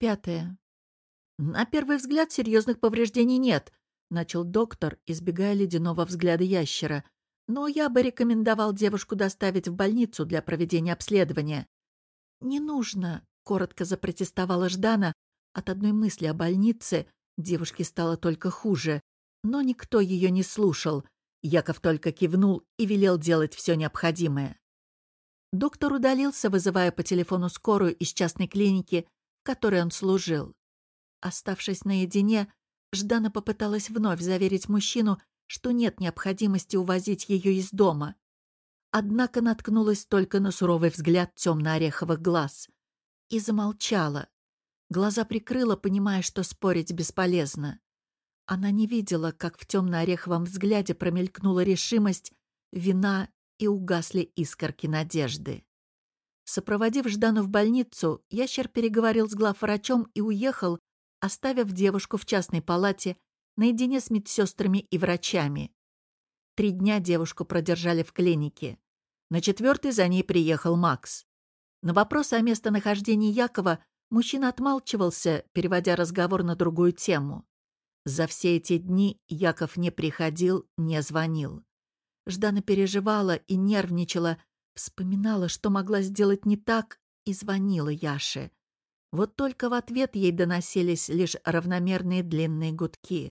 Пятое. На первый взгляд серьезных повреждений нет, начал доктор, избегая ледяного взгляда ящера. Но я бы рекомендовал девушку доставить в больницу для проведения обследования. Не нужно, коротко запротестовала Ждана. От одной мысли о больнице девушке стало только хуже. Но никто ее не слушал. Яков только кивнул и велел делать все необходимое. Доктор удалился, вызывая по телефону скорую из частной клиники, которой он служил. Оставшись наедине, Ждана попыталась вновь заверить мужчину, что нет необходимости увозить ее из дома. Однако наткнулась только на суровый взгляд темно-ореховых глаз. И замолчала. Глаза прикрыла, понимая, что спорить бесполезно. Она не видела, как в темно-ореховом взгляде промелькнула решимость, вина и угасли искорки надежды. Сопроводив Ждану в больницу, ящер переговорил с главврачом и уехал, оставив девушку в частной палате наедине с медсестрами и врачами. Три дня девушку продержали в клинике. На четвертый за ней приехал Макс. На вопрос о местонахождении Якова мужчина отмалчивался, переводя разговор на другую тему. За все эти дни Яков не приходил, не звонил. Ждана переживала и нервничала, вспоминала, что могла сделать не так, и звонила Яше. Вот только в ответ ей доносились лишь равномерные длинные гудки.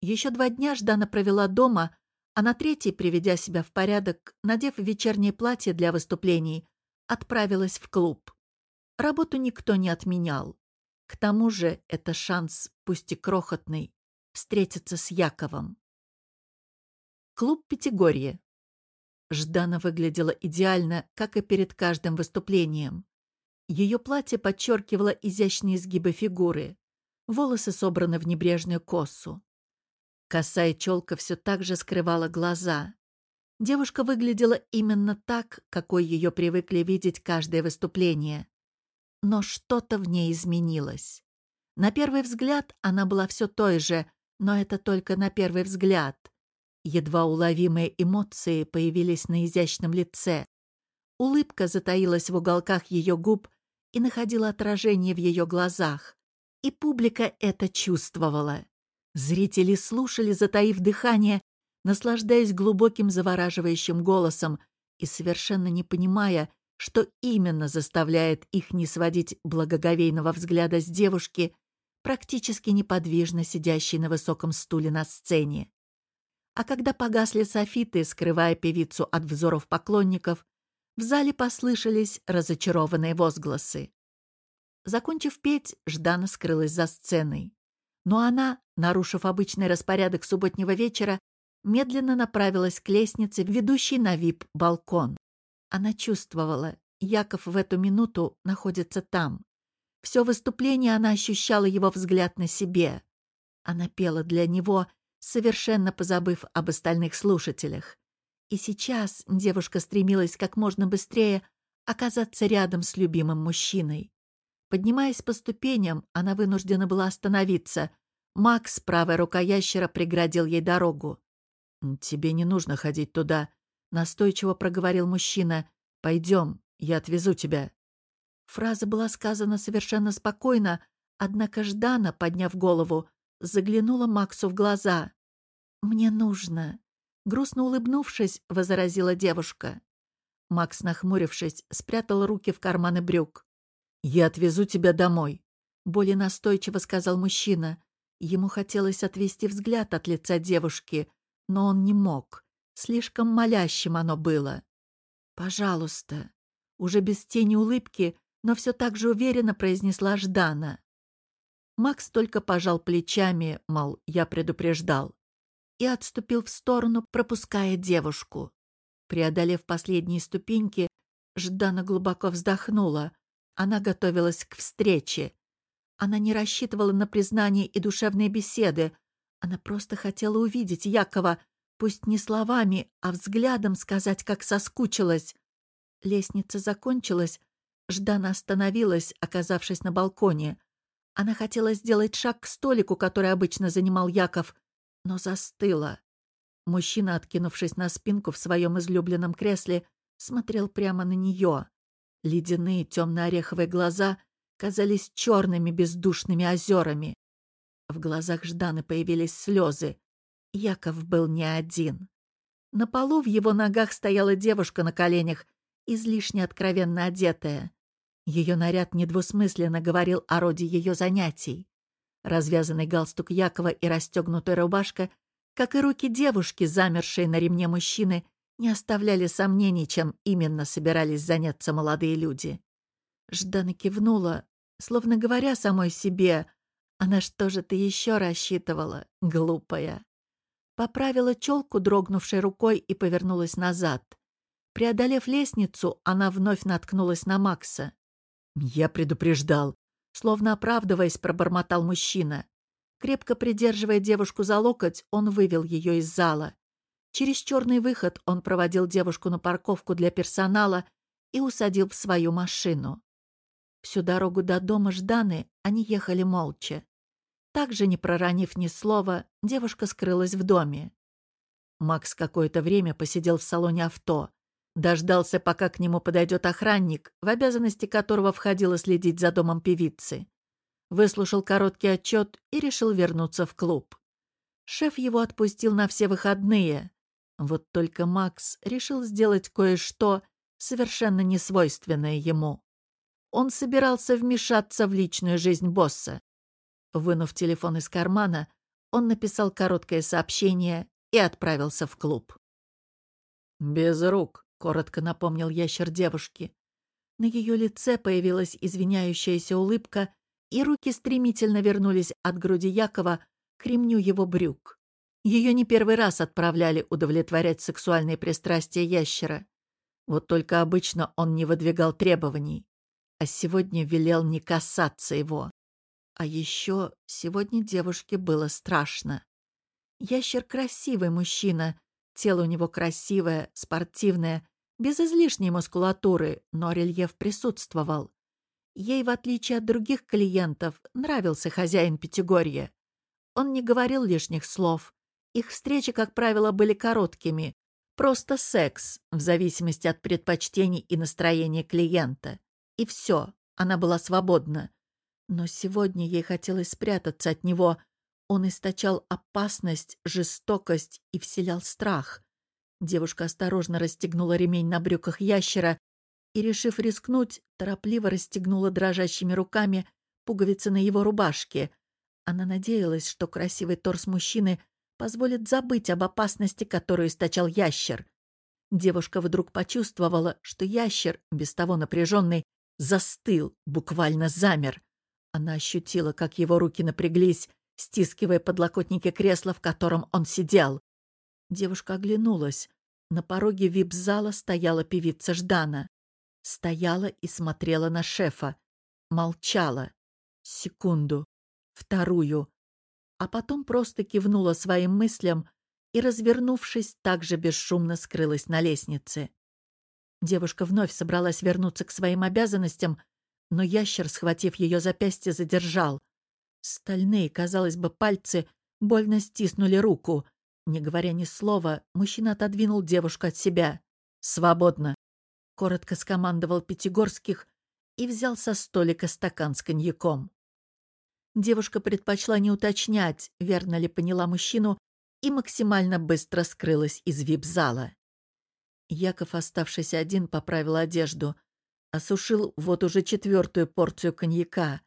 Еще два дня Ждана провела дома, а на третий, приведя себя в порядок, надев вечернее платье для выступлений, отправилась в клуб. Работу никто не отменял. К тому же это шанс, пусть и крохотный, встретиться с Яковом. Клуб «Пятигорье». Ждана выглядела идеально, как и перед каждым выступлением. Ее платье подчеркивало изящные изгибы фигуры. Волосы собраны в небрежную косу. Косая челка все так же скрывала глаза. Девушка выглядела именно так, какой ее привыкли видеть каждое выступление. Но что-то в ней изменилось. На первый взгляд она была все той же, но это только на первый взгляд. Едва уловимые эмоции появились на изящном лице. Улыбка затаилась в уголках ее губ и находила отражение в ее глазах. И публика это чувствовала. Зрители слушали, затаив дыхание, наслаждаясь глубоким завораживающим голосом и совершенно не понимая, что именно заставляет их не сводить благоговейного взгляда с девушки, практически неподвижно сидящей на высоком стуле на сцене. А когда погасли софиты, скрывая певицу от взоров поклонников, в зале послышались разочарованные возгласы. Закончив петь, Ждана скрылась за сценой. Но она, нарушив обычный распорядок субботнего вечера, медленно направилась к лестнице, ведущей на вип-балкон. Она чувствовала, Яков в эту минуту находится там. Все выступление она ощущала его взгляд на себе. Она пела для него, совершенно позабыв об остальных слушателях. И сейчас девушка стремилась как можно быстрее оказаться рядом с любимым мужчиной. Поднимаясь по ступеням, она вынуждена была остановиться. Макс, правая рука ящера, преградил ей дорогу. «Тебе не нужно ходить туда», Настойчиво проговорил мужчина. «Пойдем, я отвезу тебя». Фраза была сказана совершенно спокойно, однако Ждана, подняв голову, заглянула Максу в глаза. «Мне нужно», — грустно улыбнувшись, возразила девушка. Макс, нахмурившись, спрятал руки в карманы брюк. «Я отвезу тебя домой», — более настойчиво сказал мужчина. Ему хотелось отвести взгляд от лица девушки, но он не мог. Слишком молящим оно было. «Пожалуйста», — уже без тени улыбки, но все так же уверенно произнесла Ждана. Макс только пожал плечами, мол, я предупреждал, и отступил в сторону, пропуская девушку. Преодолев последние ступеньки, Ждана глубоко вздохнула. Она готовилась к встрече. Она не рассчитывала на признание и душевные беседы. Она просто хотела увидеть Якова, Пусть не словами, а взглядом сказать, как соскучилась. Лестница закончилась. Ждана остановилась, оказавшись на балконе. Она хотела сделать шаг к столику, который обычно занимал Яков, но застыла. Мужчина, откинувшись на спинку в своем излюбленном кресле, смотрел прямо на нее. Ледяные темно-ореховые глаза казались черными бездушными озерами. В глазах Жданы появились слезы. Яков был не один. На полу в его ногах стояла девушка на коленях, излишне откровенно одетая. Ее наряд недвусмысленно говорил о роде ее занятий. Развязанный галстук Якова и расстегнутая рубашка, как и руки девушки, замершие на ремне мужчины, не оставляли сомнений, чем именно собирались заняться молодые люди. Ждана кивнула, словно говоря самой себе, «А на что же ты еще рассчитывала, глупая?» Поправила челку, дрогнувшей рукой, и повернулась назад. Преодолев лестницу, она вновь наткнулась на Макса. «Я предупреждал», — словно оправдываясь, пробормотал мужчина. Крепко придерживая девушку за локоть, он вывел ее из зала. Через черный выход он проводил девушку на парковку для персонала и усадил в свою машину. Всю дорогу до дома Жданы они ехали молча. Также, не проронив ни слова, девушка скрылась в доме. Макс какое-то время посидел в салоне авто. Дождался, пока к нему подойдет охранник, в обязанности которого входило следить за домом певицы. Выслушал короткий отчет и решил вернуться в клуб. Шеф его отпустил на все выходные. Вот только Макс решил сделать кое-что, совершенно несвойственное ему. Он собирался вмешаться в личную жизнь босса. Вынув телефон из кармана, он написал короткое сообщение и отправился в клуб. «Без рук», — коротко напомнил ящер девушки. На ее лице появилась извиняющаяся улыбка, и руки стремительно вернулись от груди Якова к ремню его брюк. Ее не первый раз отправляли удовлетворять сексуальные пристрастия ящера. Вот только обычно он не выдвигал требований, а сегодня велел не касаться его. А еще сегодня девушке было страшно. Ящер красивый мужчина, тело у него красивое, спортивное, без излишней мускулатуры, но рельеф присутствовал. Ей, в отличие от других клиентов, нравился хозяин Пятигорья. Он не говорил лишних слов. Их встречи, как правило, были короткими. Просто секс, в зависимости от предпочтений и настроения клиента. И все, она была свободна. Но сегодня ей хотелось спрятаться от него. Он источал опасность, жестокость и вселял страх. Девушка осторожно расстегнула ремень на брюках ящера и, решив рискнуть, торопливо расстегнула дрожащими руками пуговицы на его рубашке. Она надеялась, что красивый торс мужчины позволит забыть об опасности, которую источал ящер. Девушка вдруг почувствовала, что ящер, без того напряженный, застыл, буквально замер. Она ощутила, как его руки напряглись, стискивая подлокотники кресла, в котором он сидел. Девушка оглянулась. На пороге вип-зала стояла певица Ждана. Стояла и смотрела на шефа. Молчала. Секунду. Вторую. А потом просто кивнула своим мыслям и, развернувшись, также бесшумно скрылась на лестнице. Девушка вновь собралась вернуться к своим обязанностям, но ящер, схватив ее запястье, задержал. Стальные, казалось бы, пальцы больно стиснули руку. Не говоря ни слова, мужчина отодвинул девушку от себя. «Свободно!» — коротко скомандовал Пятигорских и взял со столика стакан с коньяком. Девушка предпочла не уточнять, верно ли поняла мужчину, и максимально быстро скрылась из вип-зала. Яков, оставшийся один, поправил одежду — осушил вот уже четвертую порцию коньяка,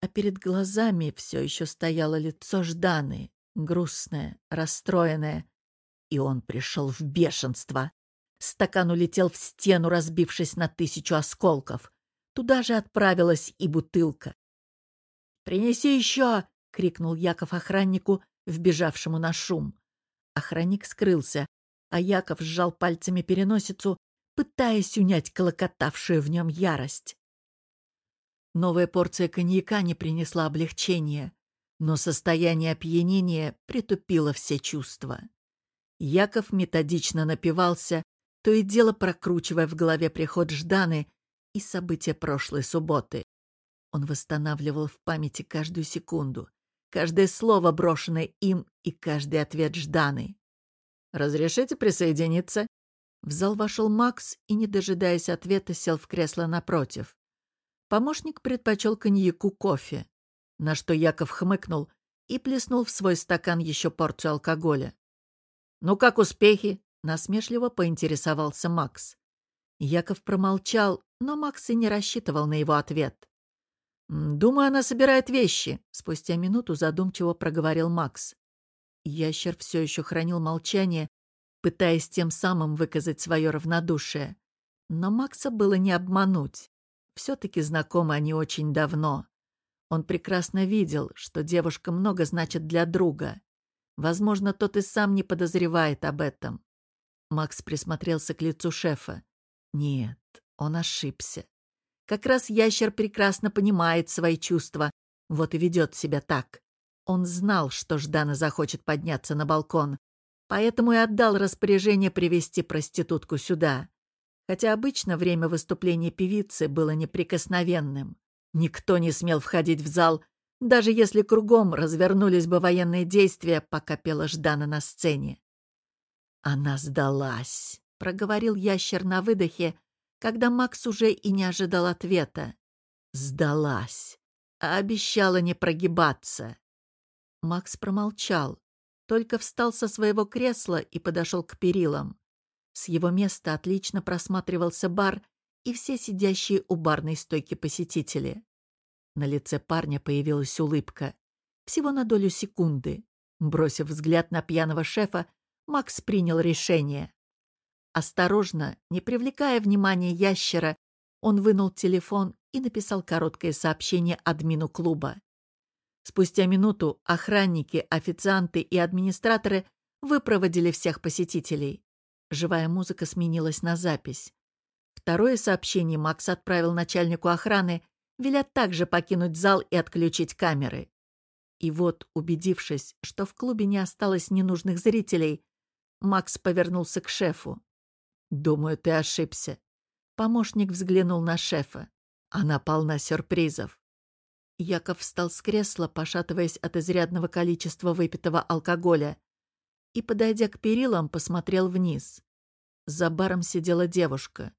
а перед глазами все еще стояло лицо Жданы, грустное, расстроенное, и он пришел в бешенство. Стакан улетел в стену, разбившись на тысячу осколков. Туда же отправилась и бутылка. «Принеси еще!» — крикнул Яков охраннику, вбежавшему на шум. Охранник скрылся, а Яков сжал пальцами переносицу пытаясь унять колокотавшую в нем ярость. Новая порция коньяка не принесла облегчения, но состояние опьянения притупило все чувства. Яков методично напивался, то и дело прокручивая в голове приход Жданы и события прошлой субботы. Он восстанавливал в памяти каждую секунду, каждое слово, брошенное им, и каждый ответ Жданы. «Разрешите присоединиться?» В зал вошел Макс и, не дожидаясь ответа, сел в кресло напротив. Помощник предпочел коньяку кофе, на что Яков хмыкнул и плеснул в свой стакан еще порцию алкоголя. «Ну как успехи?» — насмешливо поинтересовался Макс. Яков промолчал, но Макс и не рассчитывал на его ответ. «Думаю, она собирает вещи», — спустя минуту задумчиво проговорил Макс. Ящер все еще хранил молчание, пытаясь тем самым выказать свое равнодушие. Но Макса было не обмануть. Все-таки знакомы они очень давно. Он прекрасно видел, что девушка много значит для друга. Возможно, тот и сам не подозревает об этом. Макс присмотрелся к лицу шефа. Нет, он ошибся. Как раз ящер прекрасно понимает свои чувства, вот и ведет себя так. Он знал, что Ждана захочет подняться на балкон, поэтому и отдал распоряжение привести проститутку сюда. Хотя обычно время выступления певицы было неприкосновенным. Никто не смел входить в зал, даже если кругом развернулись бы военные действия, пока пела Ждана на сцене. «Она сдалась», — проговорил ящер на выдохе, когда Макс уже и не ожидал ответа. Сдалась, а обещала не прогибаться. Макс промолчал, только встал со своего кресла и подошел к перилам. С его места отлично просматривался бар и все сидящие у барной стойки посетители. На лице парня появилась улыбка. Всего на долю секунды. Бросив взгляд на пьяного шефа, Макс принял решение. Осторожно, не привлекая внимания ящера, он вынул телефон и написал короткое сообщение админу клуба. Спустя минуту охранники, официанты и администраторы выпроводили всех посетителей. Живая музыка сменилась на запись. Второе сообщение Макс отправил начальнику охраны, веля также покинуть зал и отключить камеры. И вот, убедившись, что в клубе не осталось ненужных зрителей, Макс повернулся к шефу. «Думаю, ты ошибся». Помощник взглянул на шефа. Она полна сюрпризов. Яков встал с кресла, пошатываясь от изрядного количества выпитого алкоголя, и, подойдя к перилам, посмотрел вниз. За баром сидела девушка.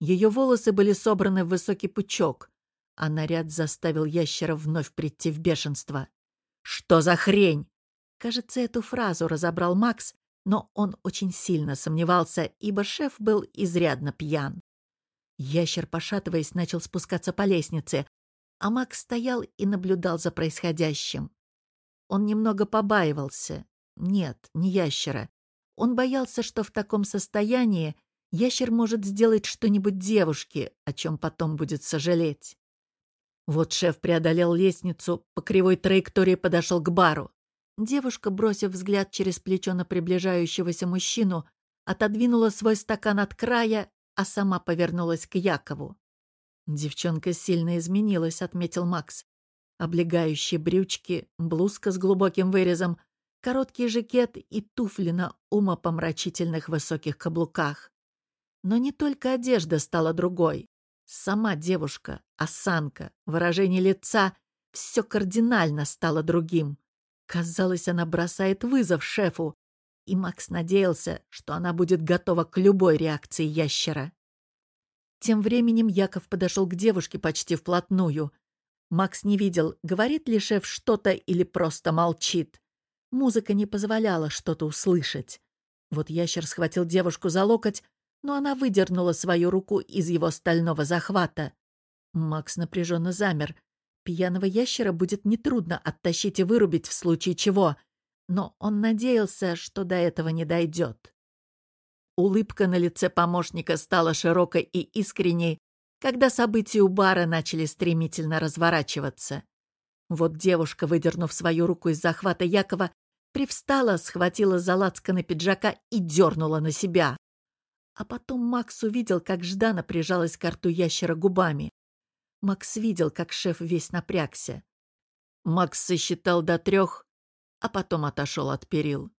Ее волосы были собраны в высокий пучок, а наряд заставил ящера вновь прийти в бешенство. «Что за хрень?» Кажется, эту фразу разобрал Макс, но он очень сильно сомневался, ибо шеф был изрядно пьян. Ящер, пошатываясь, начал спускаться по лестнице, а Макс стоял и наблюдал за происходящим. Он немного побаивался. Нет, не ящера. Он боялся, что в таком состоянии ящер может сделать что-нибудь девушке, о чем потом будет сожалеть. Вот шеф преодолел лестницу, по кривой траектории подошел к бару. Девушка, бросив взгляд через плечо на приближающегося мужчину, отодвинула свой стакан от края, а сама повернулась к Якову. «Девчонка сильно изменилась», — отметил Макс. Облегающие брючки, блузка с глубоким вырезом, короткий жакет и туфли на умопомрачительных высоких каблуках. Но не только одежда стала другой. Сама девушка, осанка, выражение лица — все кардинально стало другим. Казалось, она бросает вызов шефу, и Макс надеялся, что она будет готова к любой реакции ящера. Тем временем Яков подошел к девушке почти вплотную. Макс не видел, говорит ли шеф что-то или просто молчит. Музыка не позволяла что-то услышать. Вот ящер схватил девушку за локоть, но она выдернула свою руку из его стального захвата. Макс напряженно замер, Пьяного ящера будет нетрудно оттащить и вырубить в случае чего, но он надеялся, что до этого не дойдет. Улыбка на лице помощника стала широкой и искренней, когда события у бара начали стремительно разворачиваться. Вот девушка, выдернув свою руку из захвата Якова, привстала, схватила за лацканы пиджака и дернула на себя. А потом Макс увидел, как Ждана прижалась к рту ящера губами. Макс видел, как шеф весь напрягся. Макс сосчитал до трех, а потом отошел от перил.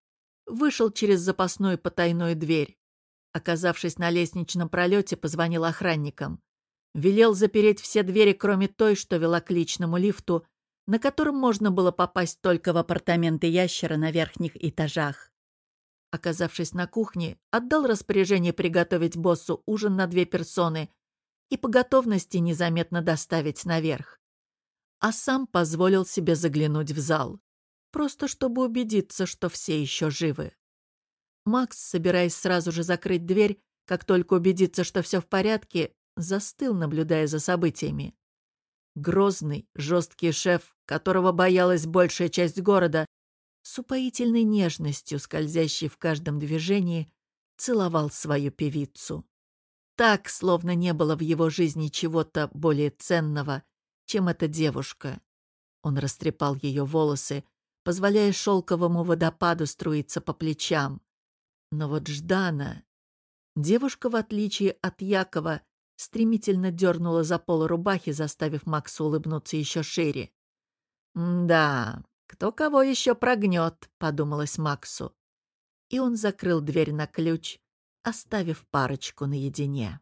Вышел через запасную потайную дверь. Оказавшись на лестничном пролете, позвонил охранникам. Велел запереть все двери, кроме той, что вела к личному лифту, на котором можно было попасть только в апартаменты ящера на верхних этажах. Оказавшись на кухне, отдал распоряжение приготовить боссу ужин на две персоны и по готовности незаметно доставить наверх. А сам позволил себе заглянуть в зал, просто чтобы убедиться, что все еще живы. Макс, собираясь сразу же закрыть дверь, как только убедиться, что все в порядке, застыл, наблюдая за событиями. Грозный, жесткий шеф, которого боялась большая часть города, с упоительной нежностью, скользящей в каждом движении, целовал свою певицу. Так, словно не было в его жизни чего-то более ценного, чем эта девушка. Он растрепал ее волосы, позволяя шелковому водопаду струиться по плечам. Но вот Ждана... Девушка, в отличие от Якова, стремительно дернула за полы рубахи, заставив Макса улыбнуться еще шире. «Да, кто кого еще прогнет», — подумалось Максу. И он закрыл дверь на ключ, оставив парочку наедине.